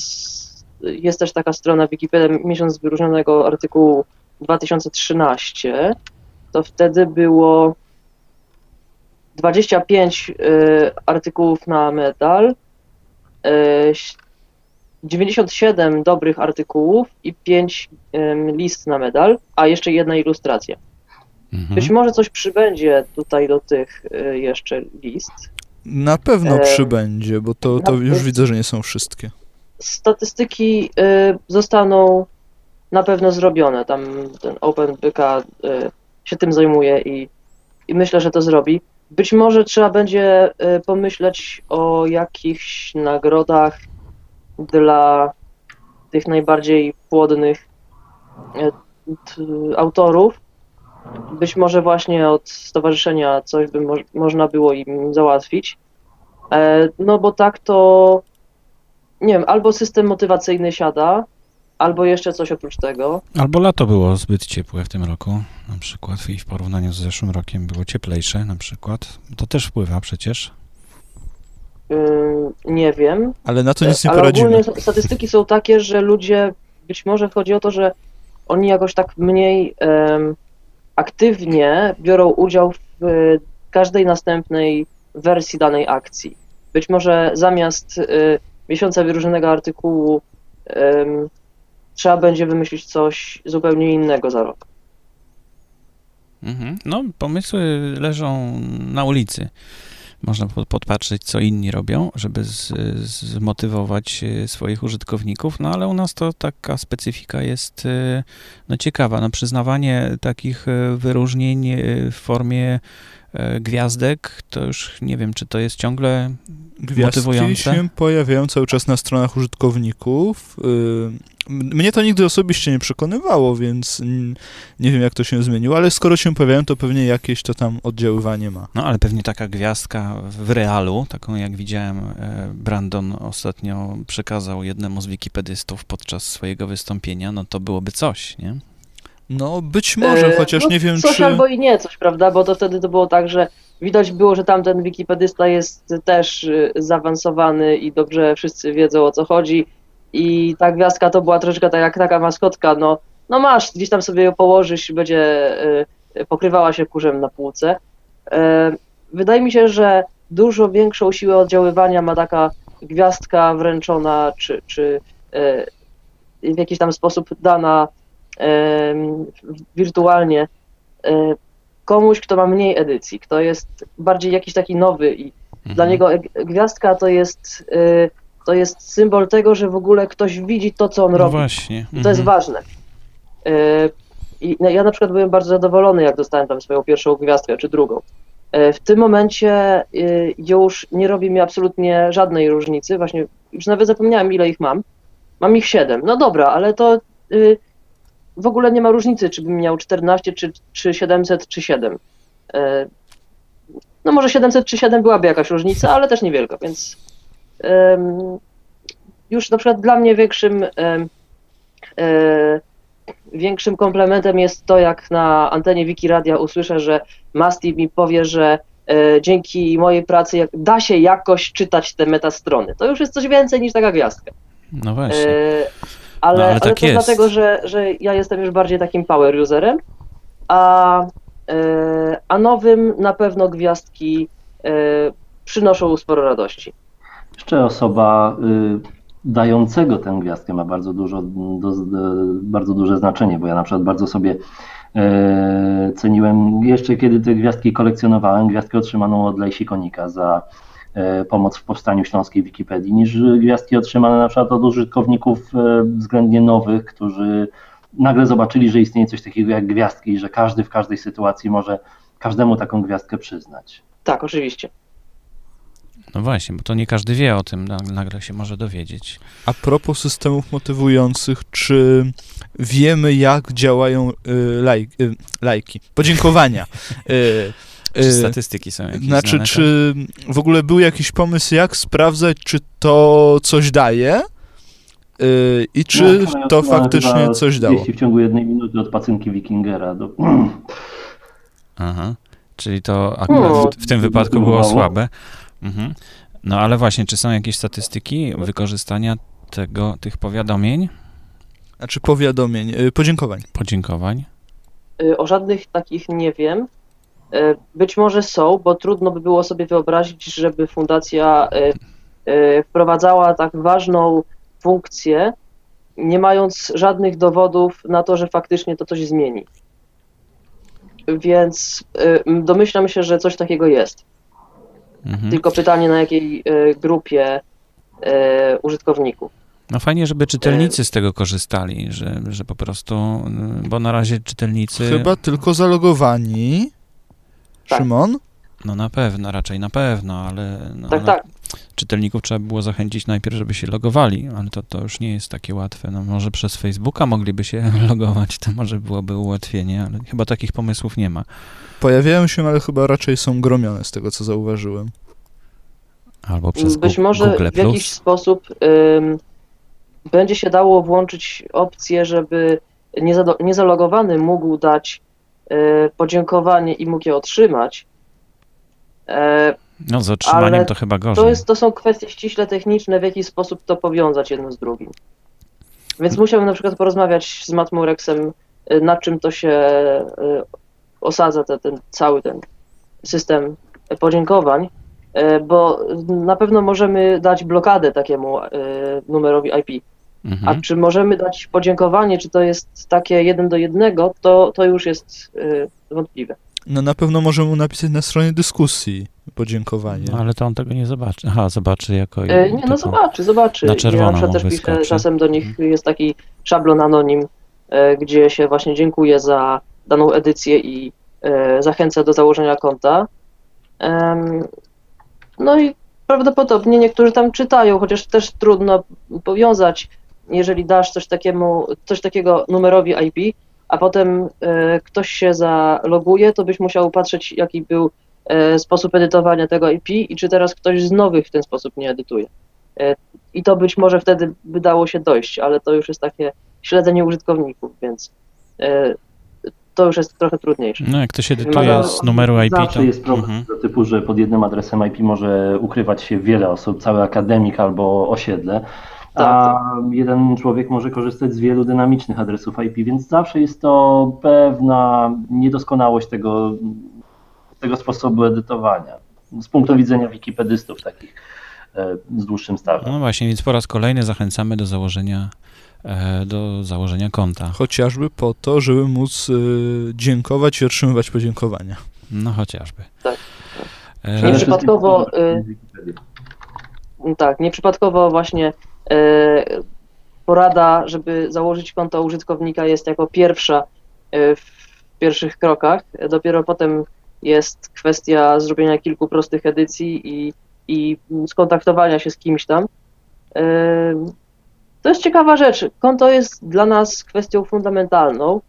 S4: Jest też taka strona Wikipedia, miesiąc wyróżnionego artykułu 2013. To wtedy było 25 y, artykułów na medal, y, 97 dobrych artykułów i 5 ym, list na medal, a jeszcze jedna ilustracja.
S1: mhm.
S4: Być może coś przybędzie tutaj do tych jeszcze list.
S2: Na pewno
S4: E,
S2: przybędzie, bo to, to już widzę, że nie są wszystkie.
S4: Statystyki y, zostaną na pewno zrobione. Tam ten OpenBK y, się tym zajmuje i, i myślę, że to zrobi. Być może trzeba będzie y, pomyśleć o jakichś nagrodach dla tych najbardziej płodnych autorów. Być może właśnie od stowarzyszenia coś by mo- można było im załatwić. E, No bo tak to nie wiem, albo system motywacyjny siada, albo jeszcze coś oprócz tego.
S1: Albo lato było zbyt ciepłe w tym roku, na przykład, i w porównaniu z zeszłym rokiem było cieplejsze, na przykład. To też wpływa przecież.
S4: Ym, nie wiem.
S2: Ale na to nic nie
S4: ale
S2: poradzimy.
S4: ogólnie statystyki są takie, że ludzie, być może chodzi o to, że oni jakoś tak mniej aktywnie biorą udział w y, każdej następnej wersji danej akcji. Być może zamiast y, miesiąca wyróżnionego artykułu em, trzeba będzie wymyślić coś zupełnie innego za rok.
S1: Mhm. No, pomysły leżą na ulicy. Można po- podpatrzeć, co inni robią, żeby z, zmotywować e, swoich użytkowników, no ale u nas to taka specyfika jest e, no, ciekawa. No, przyznawanie takich e, wyróżnień w formie gwiazdek, to już nie wiem, czy to jest ciągle
S2: Gwiazdki
S1: motywujące.
S2: się pojawiają cały czas na stronach użytkowników. Mnie to nigdy osobiście nie przekonywało, więc nie wiem, jak to się zmieniło, ale skoro się pojawiają, to pewnie jakieś to tam oddziaływanie ma.
S1: No, ale pewnie taka gwiazdka w realu, taką jak widziałem, e, Brandon ostatnio przekazał jednemu z wikipedystów podczas swojego wystąpienia, no to byłoby coś, nie?
S2: No, być może,
S4: E,
S2: chociaż
S4: no,
S2: nie wiem,
S4: coś
S2: czy...
S4: albo i nie coś, prawda? Bo to wtedy to było tak, że widać było, że tamten wikipedysta jest też y, zaawansowany i dobrze wszyscy wiedzą o co chodzi. I ta gwiazdka to była troszeczkę tak jak taka maskotka, no, no masz, gdzieś tam sobie ją położysz i będzie y, pokrywała się kurzem na półce. E, Wydaje mi się, że dużo większą siłę oddziaływania ma taka gwiazdka wręczona, czy, czy e, w jakiś tam sposób dana em, wirtualnie e, komuś, kto ma mniej edycji, kto jest bardziej jakiś taki nowy i
S1: Mhm.
S4: dla niego g- gwiazdka to jest, e, to jest symbol tego, że w ogóle ktoś widzi to, co on
S1: No
S4: robi.
S1: właśnie.
S4: I to jest
S1: mhm.
S4: ważne. E, I ja na przykład byłem bardzo zadowolony, jak dostałem tam swoją pierwszą gwiazdkę, czy drugą. E, W tym momencie y, już nie robi mi absolutnie żadnej różnicy, właśnie już nawet zapomniałem, ile ich mam. Mam ich 7. No dobra, ale to y, w ogóle nie ma różnicy, czy bym miał 14, czy, czy 700, czy 7. E, No może 700 czy 7 byłaby jakaś różnica, ale też niewielka, więc już na przykład dla mnie większym e, większym komplementem jest to, jak na antenie Wiki Radia usłyszę, że Masti mi powie, że e, dzięki mojej pracy jak, da się jakoś czytać te metastrony. To już jest coś więcej niż taka gwiazdka.
S1: No właśnie.
S4: E, ale,
S1: No, ale
S4: ale,
S1: tak
S4: to
S1: jest.
S4: dlatego, że, że ja jestem już bardziej takim power userem, a, e, a nowym na pewno gwiazdki przynoszą sporo radości.
S3: Jeszcze osoba y, dającego tę gwiazdkę ma bardzo, dużo, do, do, bardzo duże znaczenie, bo ja na przykład bardzo sobie e, ceniłem, jeszcze kiedy te gwiazdki kolekcjonowałem, gwiazdkę otrzymaną od Lejsi Konika za e, pomoc w powstaniu śląskiej Wikipedii, niż gwiazdki otrzymane na przykład od użytkowników e, względnie nowych, którzy nagle zobaczyli, że istnieje coś takiego jak gwiazdki i że każdy w każdej sytuacji może każdemu taką gwiazdkę przyznać.
S4: Tak, oczywiście.
S1: No właśnie, bo to nie każdy wie o tym, nag- nagle się może dowiedzieć.
S2: A propos systemów motywujących, czy wiemy, jak działają y, laj, y, lajki? Podziękowania. Y,
S1: Czy
S2: y,
S1: statystyki są jakieś
S2: Znaczy,
S1: znane,
S2: czy w ogóle był jakiś pomysł, jak sprawdzać, czy to coś daje y, i czy
S3: No,
S2: to faktycznie coś dało?
S3: 30 w ciągu jednej minuty od pacynki Wikingera. Do...
S1: Aha. Czyli to akurat
S4: No,
S1: w, w tym wypadku było słabe. Mhm. No ale właśnie, czy są jakieś statystyki wykorzystania tego, tych powiadomień,
S2: Znaczy powiadomień, y, podziękowań.
S1: podziękowań?
S4: Y, O żadnych takich nie wiem. Y, Być może są, bo trudno by było sobie wyobrazić, żeby fundacja wprowadzała tak ważną funkcję, nie mając żadnych dowodów na to, że faktycznie to coś zmieni. Więc domyślam się, że coś takiego jest.
S1: Mhm.
S4: Tylko pytanie, na jakiej y, grupie y, użytkowników.
S1: No fajnie, żeby czytelnicy z tego korzystali, że, że po prostu, y, bo na razie czytelnicy,
S2: Chyba tylko zalogowani.
S4: Tak.
S2: Szymon?
S1: no na pewno, raczej na pewno, ale no,
S4: Tak,
S1: no,
S4: tak.
S1: Czytelników trzeba było zachęcić najpierw, żeby się logowali, ale to, to już nie jest takie łatwe. No może przez Facebooka mogliby się logować, to może byłoby ułatwienie, ale chyba takich pomysłów nie ma.
S2: Pojawiają się, ale chyba raczej są gromione z tego, co zauważyłem.
S1: Albo przez
S4: Być może
S1: Google+.
S4: w jakiś sposób ym, będzie się dało włączyć opcję, żeby niezalogowany mógł dać y, podziękowanie i mógł je otrzymać. E,
S1: No z otrzymaniem
S4: ale
S1: to chyba gorzej.
S4: to, jest, to są kwestie ściśle techniczne, w jaki sposób to powiązać jedno z drugim. Więc musiałbym na przykład porozmawiać z Matmą Rexem, y, nad czym to się y, osadza, ten, ten cały ten system podziękowań, y, bo na pewno możemy dać blokadę takiemu numerowi IP. A
S1: Mhm.
S4: czy możemy dać podziękowanie, czy to jest takie jeden do jednego, to, to już jest wątpliwe.
S2: No na pewno możemy napisać na stronie dyskusji podziękowanie.
S1: No, ale to on tego nie zobaczy. Aha, zobaczy jako...
S4: E, Nie, no zobaczy, zobaczy.
S1: na
S4: ja
S1: czerwono
S4: na przykład
S1: mu
S4: też piszę, czasem do nich jest taki szablon anonim, e, gdzie się właśnie dziękuję za daną edycję i e, zachęcę do założenia konta. No i prawdopodobnie niektórzy tam czytają, chociaż też trudno powiązać, jeżeli dasz coś, takiemu, coś takiego numerowi IP, a potem e, ktoś się zaloguje, to byś musiał patrzeć, jaki był sposób edytowania tego IP i czy teraz ktoś z nowych w ten sposób nie edytuje. E, I to być może wtedy by dało się dojść, ale to już jest takie śledzenie użytkowników, więc e, to już jest trochę trudniejsze.
S1: No jak ktoś
S3: No,
S1: edytuje z numeru IP,
S3: Zawsze
S1: to...
S3: jest problem
S1: Mhm.
S3: tego typu, że pod jednym adresem IP może ukrywać się wiele osób, cały akademik albo osiedle, a jeden człowiek może korzystać z wielu dynamicznych adresów IP, więc zawsze jest to pewna niedoskonałość tego, tego sposobu edytowania. Z punktu widzenia wikipedystów takich e, z dłuższym stażem.
S1: No właśnie, więc po raz kolejny zachęcamy do założenia, e, do założenia konta.
S2: Chociażby po to, żeby móc y, dziękować i otrzymywać podziękowania.
S1: No chociażby.
S4: Tak,
S1: E,
S3: Przede wszystkim
S4: przypadkowo,
S3: z Wikipedii.
S4: Tak, nieprzypadkowo właśnie e, porada, żeby założyć konto użytkownika jest jako pierwsza e, w pierwszych krokach. Dopiero potem jest kwestia zrobienia kilku prostych edycji i, i skontaktowania się z kimś tam. To jest ciekawa rzecz. Konto jest dla nas kwestią fundamentalną.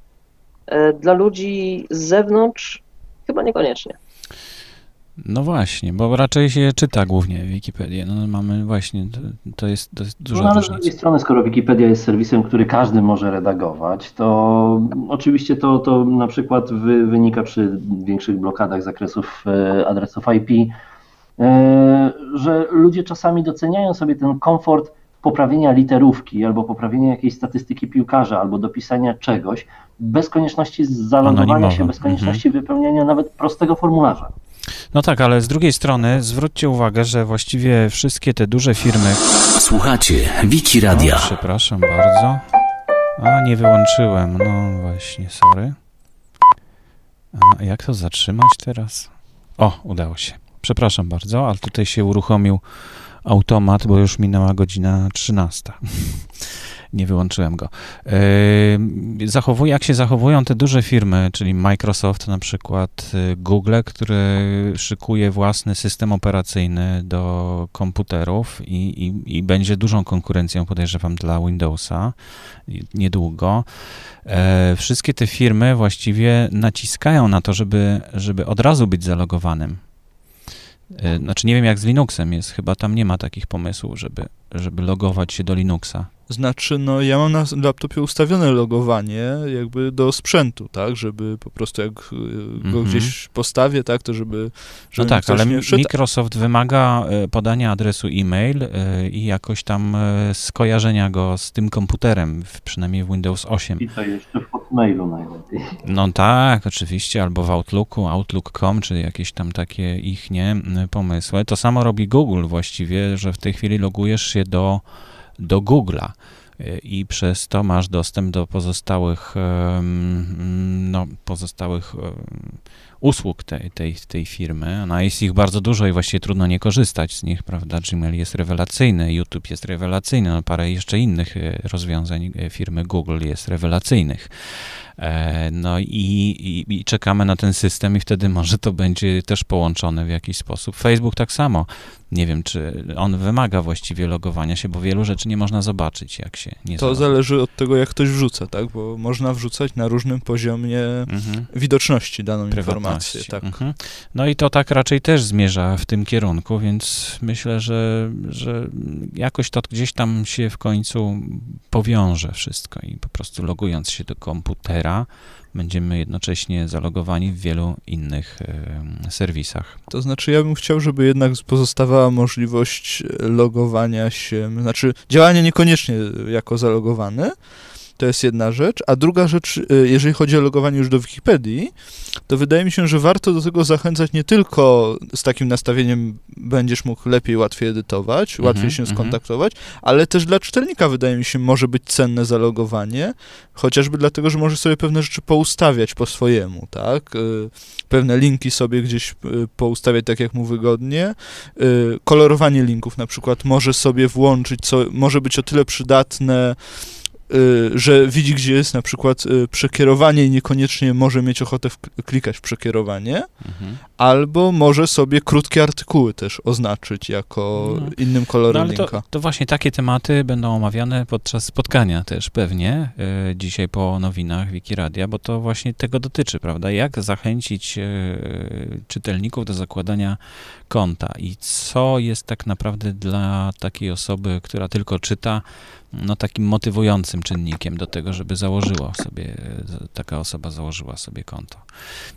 S4: E, Dla ludzi z zewnątrz chyba niekoniecznie.
S1: No właśnie, bo raczej się czyta głównie Wikipedię. No mamy właśnie, to, jest, to jest duża
S3: no, ale z drugiej strony, skoro Wikipedia jest serwisem, który każdy może redagować, to oczywiście to, to na przykład wy, wynika przy większych blokadach zakresów e, adresów IP, e, że ludzie czasami doceniają sobie ten komfort poprawienia literówki albo poprawienia jakiejś statystyki piłkarza albo dopisania czegoś bez konieczności zalogowania się, bez konieczności wypełniania nawet prostego formularza.
S1: No tak, ale z drugiej strony zwróćcie uwagę, że właściwie wszystkie te duże firmy...
S5: Słuchacie Wiki Radia.
S1: Przepraszam bardzo. A, nie wyłączyłem. No właśnie, sorry. A jak to zatrzymać teraz? O, udało się. Przepraszam bardzo, ale tutaj się uruchomił automat, bo już minęła godzina 13. Nie wyłączyłem go. Yy, Zachowuje, jak się zachowują te duże firmy, czyli Microsoft na przykład, yy, Google, który szykuje własny system operacyjny do komputerów i, i, i będzie dużą konkurencją, podejrzewam, dla Windowsa niedługo. E, wszystkie te firmy właściwie naciskają na to, żeby, żeby od razu być zalogowanym. E, Znaczy nie wiem jak z Linuxem jest, chyba tam nie ma takich pomysłów, żeby, żeby logować się do Linuxa.
S2: Znaczy, no ja mam na laptopie ustawione logowanie jakby do sprzętu, tak, żeby po prostu jak y, go
S1: Mhm.
S2: gdzieś postawię, tak, to żeby,
S1: No
S2: żeby mi
S1: tak, ale. Microsoft wymaga e, podania adresu e-mail e, i jakoś tam skojarzenia go z tym komputerem, przynajmniej w Windows 8.
S3: I to jeszcze w Hotmailu najlepiej.
S1: No tak, oczywiście, albo w Outlooku, Outlook.com, czy jakieś tam takie ich nie pomysły. To samo robi Google właściwie, że w tej chwili logujesz się do, do Google'a y, i przez to masz dostęp do pozostałych, no, pozostałych usług tej, tej, tej firmy. No, jest ich bardzo dużo i właściwie trudno nie korzystać z nich, prawda? Gmail jest rewelacyjny, YouTube jest rewelacyjny, no parę jeszcze innych y, rozwiązań y, firmy Google jest rewelacyjnych. E, No i, i, i czekamy na ten system i wtedy może to będzie też połączone w jakiś sposób. Facebook tak samo. Nie wiem, czy on wymaga właściwie logowania się, bo wielu rzeczy nie można zobaczyć, jak się nie
S2: To
S1: zaloguje.
S2: zależy od tego, jak ktoś wrzuca, tak, bo można wrzucać na różnym poziomie
S1: Mhm.
S2: widoczności daną informację, tak.
S1: Mhm. No i to tak raczej też zmierza w tym kierunku, więc myślę, że, że jakoś to gdzieś tam się w końcu powiąże wszystko i po prostu logując się do komputera, będziemy jednocześnie zalogowani w wielu innych serwisach.
S2: To znaczy, ja bym chciał, żeby jednak pozostawała możliwość logowania się, znaczy działania niekoniecznie jako zalogowany, to jest jedna rzecz, a druga rzecz, e, jeżeli chodzi o logowanie już do Wikipedii, to wydaje mi się, że warto do tego zachęcać nie tylko z takim nastawieniem będziesz mógł lepiej, łatwiej edytować,
S1: Mhm,
S2: łatwiej się
S1: mhm.
S2: skontaktować, ale też dla czytelnika wydaje mi się może być cenne zalogowanie, chociażby dlatego, że może sobie pewne rzeczy poustawiać po swojemu, tak? Y, Pewne linki sobie gdzieś y, poustawiać tak, jak mu wygodnie. Y, Kolorowanie linków na przykład może sobie włączyć, co może być o tyle przydatne, y, że widzi, gdzie jest na przykład y, przekierowanie i niekoniecznie może mieć ochotę klikać w przekierowanie,
S1: Mhm.
S2: albo może sobie krótkie artykuły też oznaczyć jako
S1: No.
S2: innym
S1: No
S2: kolorem
S1: ale to,
S2: linka.
S1: to właśnie takie tematy będą omawiane podczas spotkania też pewnie e, dzisiaj po nowinach Wikiradia, bo to właśnie tego dotyczy, prawda? Jak zachęcić czytelników do zakładania konta i co jest tak naprawdę dla takiej osoby, która tylko czyta, no takim motywującym czynnikiem do tego, żeby założyła sobie, taka osoba założyła sobie konto.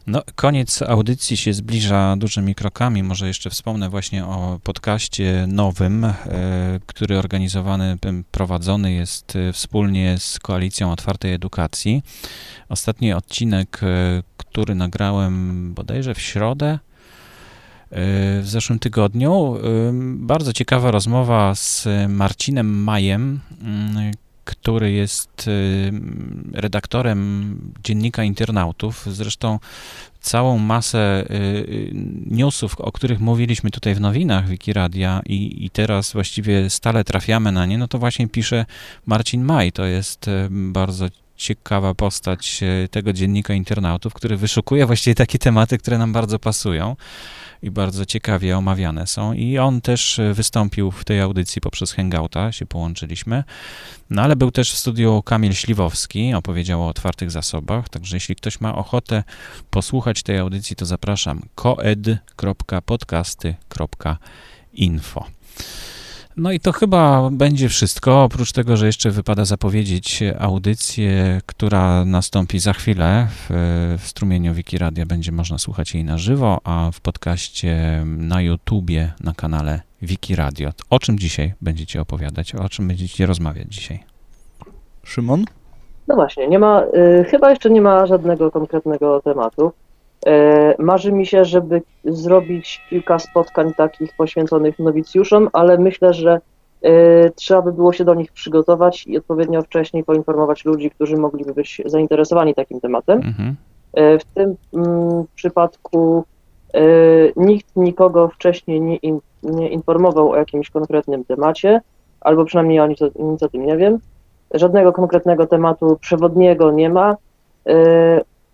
S1: No, koniec audycji się zbliża dużymi krokami. Może jeszcze wspomnę właśnie o podcaście nowym, e, który organizowany, prowadzony jest e, wspólnie z Koalicją Otwartej Edukacji. Ostatni odcinek, e, który nagrałem bodajże w środę, w zeszłym tygodniu. Bardzo ciekawa rozmowa z Marcinem Majem, ym, który jest redaktorem dziennika internautów. Zresztą całą masę y, y, newsów, o których mówiliśmy tutaj w nowinach Wikiradia i, i teraz właściwie stale trafiamy na nie, no to właśnie pisze Marcin Maj. To jest y, bardzo ciekawa postać e, tego dziennika internautów, który wyszukuje właściwie takie tematy, które nam bardzo pasują i bardzo ciekawie omawiane są. I on też e, wystąpił w tej audycji poprzez Hangouta, się połączyliśmy. No ale był też w studiu Kamil Śliwowski, opowiedział o otwartych zasobach, także jeśli ktoś ma ochotę posłuchać tej audycji, to zapraszam koed.podcasty.info. No i to chyba będzie wszystko, oprócz tego, że jeszcze wypada zapowiedzieć audycję, która nastąpi za chwilę w, w strumieniu Wikiradia. Będzie można słuchać jej na żywo, a w podcaście na YouTubie, na kanale Wikiradio. O czym dzisiaj będziecie opowiadać? O czym będziecie rozmawiać dzisiaj?
S2: Szymon?
S4: No właśnie, nie ma, y, chyba jeszcze nie ma żadnego konkretnego tematu. E, marzy mi się, żeby zrobić kilka spotkań takich poświęconych nowicjuszom, ale myślę, że e, trzeba by było się do nich przygotować i odpowiednio wcześniej poinformować ludzi, którzy mogliby być zainteresowani takim tematem.
S1: Mhm.
S4: E, w tym mm, przypadku nikt nikogo wcześniej nie, in, nie informował o jakimś konkretnym temacie, albo przynajmniej ja nic, nic o tym nie wiem. Żadnego konkretnego tematu przewodniego nie ma.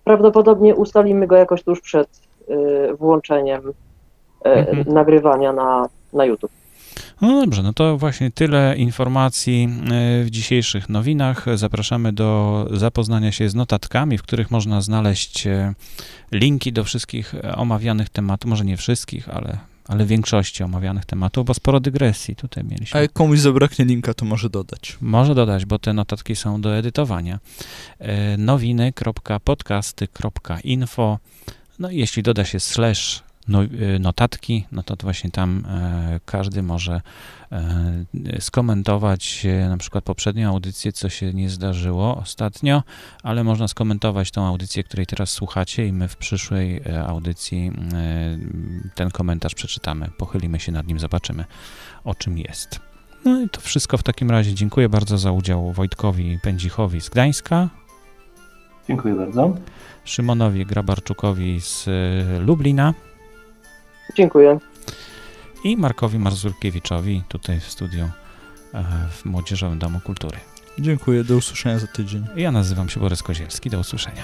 S4: Prawdopodobnie ustalimy go jakoś tuż przed y, włączeniem y,
S1: Mhm.
S4: nagrywania na, na YouTube.
S1: No dobrze, no to właśnie tyle informacji y, w dzisiejszych nowinach. Zapraszamy do zapoznania się z notatkami, w których można znaleźć linki do wszystkich omawianych tematów, może nie wszystkich, ale, ale większości omawianych tematów, bo sporo dygresji tutaj
S2: A
S1: mieliśmy.
S2: jak komuś zabraknie linka, to może dodać.
S1: Może dodać, bo te notatki są do edytowania. E, nowiny.podcasty.info No i jeśli doda się slash no, e, notatki, no to właśnie tam e, każdy może e, skomentować e, na przykład poprzednią audycję, co się nie zdarzyło ostatnio, ale można skomentować tą audycję, której teraz słuchacie i my w przyszłej audycji ten komentarz przeczytamy, pochylimy się nad nim, zobaczymy o czym jest. No i to wszystko w takim razie. Dziękuję bardzo za udział Wojtkowi Pędzichowi z Gdańska,
S3: Dziękuję bardzo.
S1: Szymonowi Grabarczukowi z y, Lublina
S4: Dziękuję.
S1: i Markowi Marzurkiewiczowi tutaj w studiu e, w Młodzieżowym Domu Kultury.
S2: Dziękuję, do usłyszenia za tydzień.
S1: Ja nazywam się Borys Kozielski. Do usłyszenia.